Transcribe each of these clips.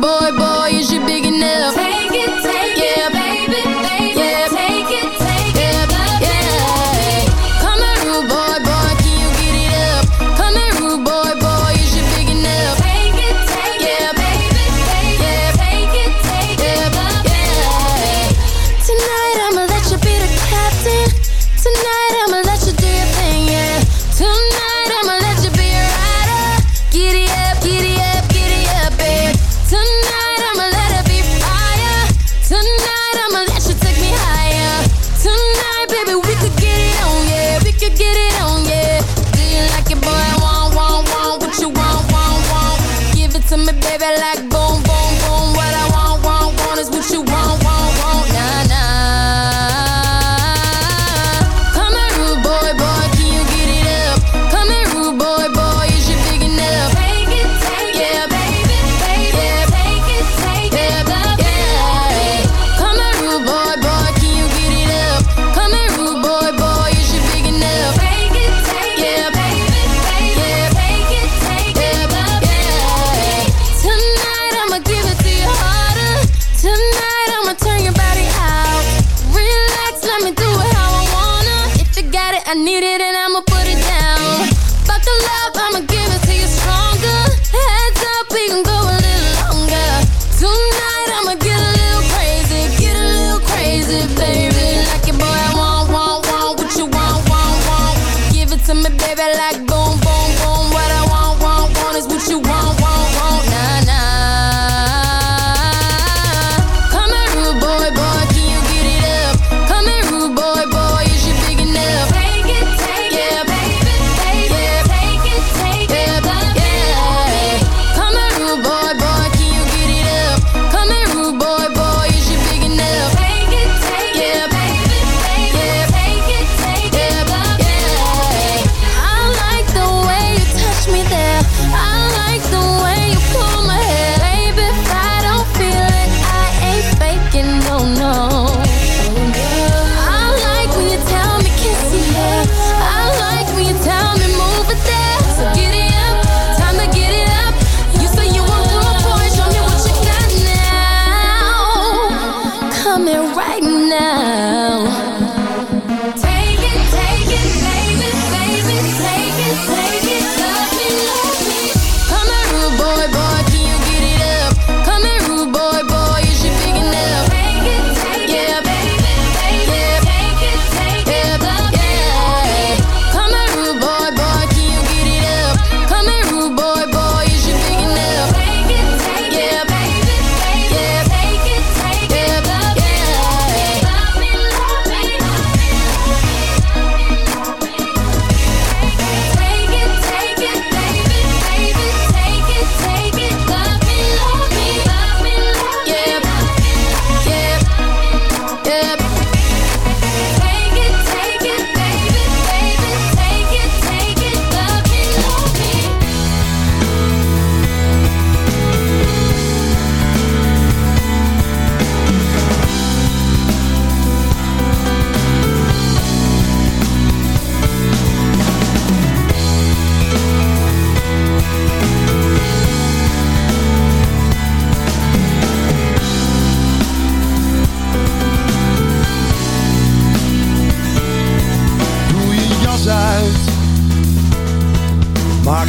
boy, boy.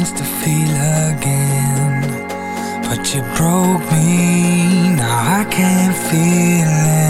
chance to feel again. But you broke me, now I can't feel it.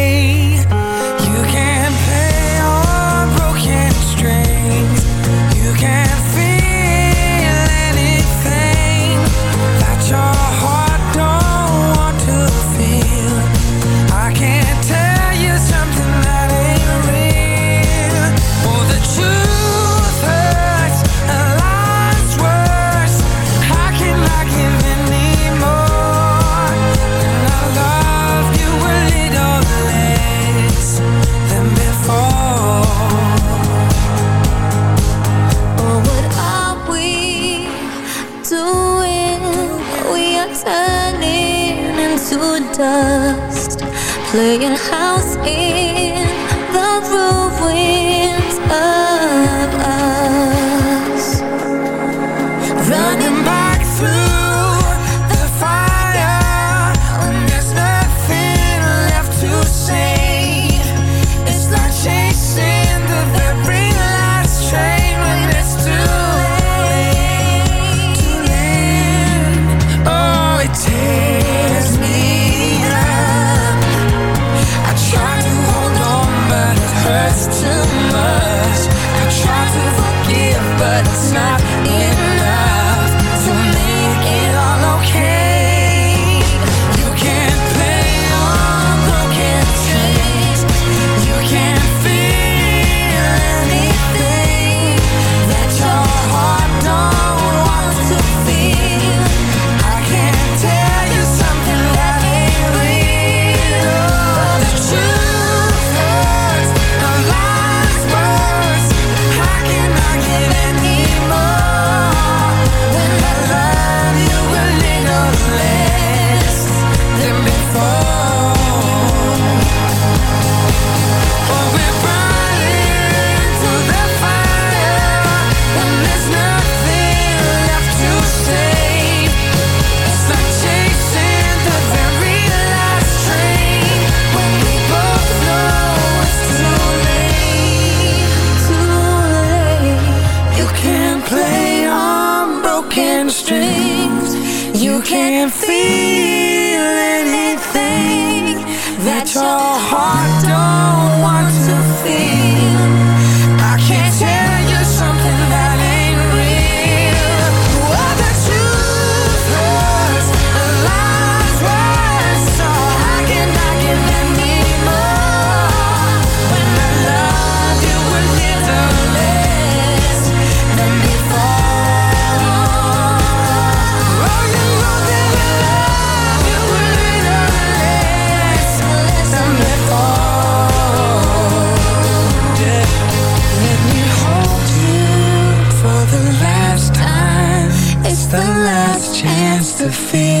playing to feel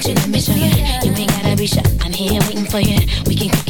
want you, let me show you. You ain't gotta be shy, I'm here waiting for you. We can cook